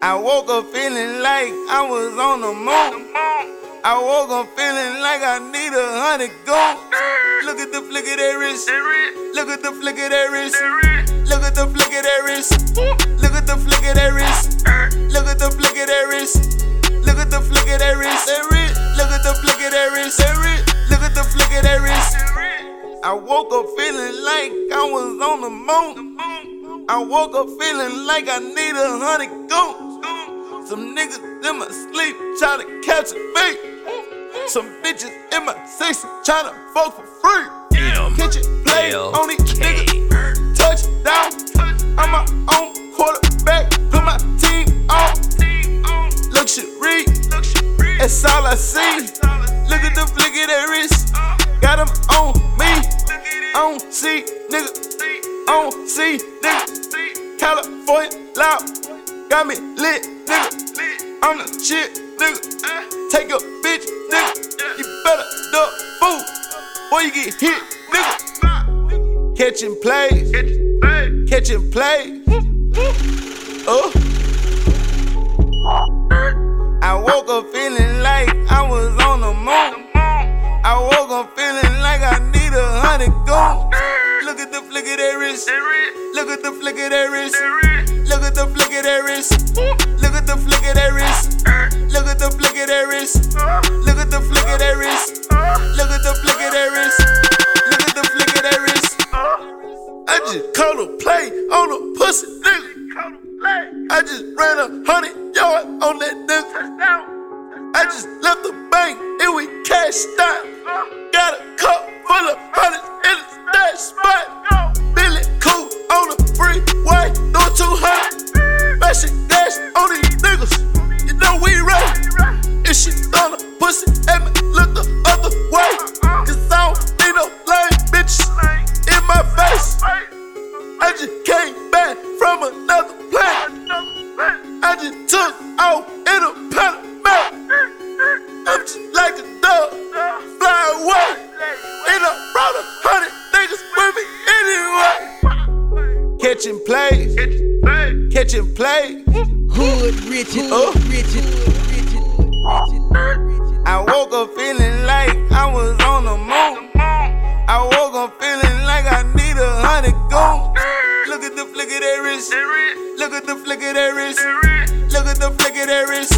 I woke up feeling like I was on the moon. I woke up feeling like I need a hundred goons. Look at the flick of that wrist. Look at the flick of that wrist. Look at the flick of that wrist. Look at the flick of that wrist. Look at the flick of that wrist. Look at the flick of that wrist. Look at the flick of that wrist. Look at the flick of that wrist. I woke up feeling like I was on the moon. I woke up feeling like I need a hundred goons. Some niggas in my sleep trying to catch a beat. Some bitches in my six section to fuck for free. Damn. Catch it, play on these niggas. Touchdown. I'm my own quarterback. Put my team on. Luxury. That's all I see. Look at the flick of that wrist. Got 'em on me. On C, nigga. On C, nigga. California loud. Got me lit, nigga. I'm the shit, nigga. Take a bitch, nigga. You better duck fool. Or you get hit, nigga. Catching plays. Catching plays. Oh. I woke up feeling like I was on the moon. I woke up feeling like I need a hundred goons. Look at the flick of that wrist. Look at the flick of that wrist. Look at the of that wrist. Look at the flick of that wrist. Look at the flick of that wrist. Look at the flick of that wrist. Look at the flick of that wrist. Look at the flick of that wrist. I just called a play on a pussy nigga. I just ran a hundred yard on that nigga. I just left the bank and we cashed out. If she on a pussy, at me look the other way. Cause I don't need no lame bitches in my face. I just came back from another planet. I just took off in a Panamera. I'm just like a dove, fly away. And I brought a hundred niggas with me anyway. Catching plays, catching plays. Hood. Richard, Richard, Richard. I woke up feeling like I was on the moon. I woke up feeling like I need a hundred goons. Look at the flick of that wrist. Look at the flick of that wrist. Look at the flick of that wrist.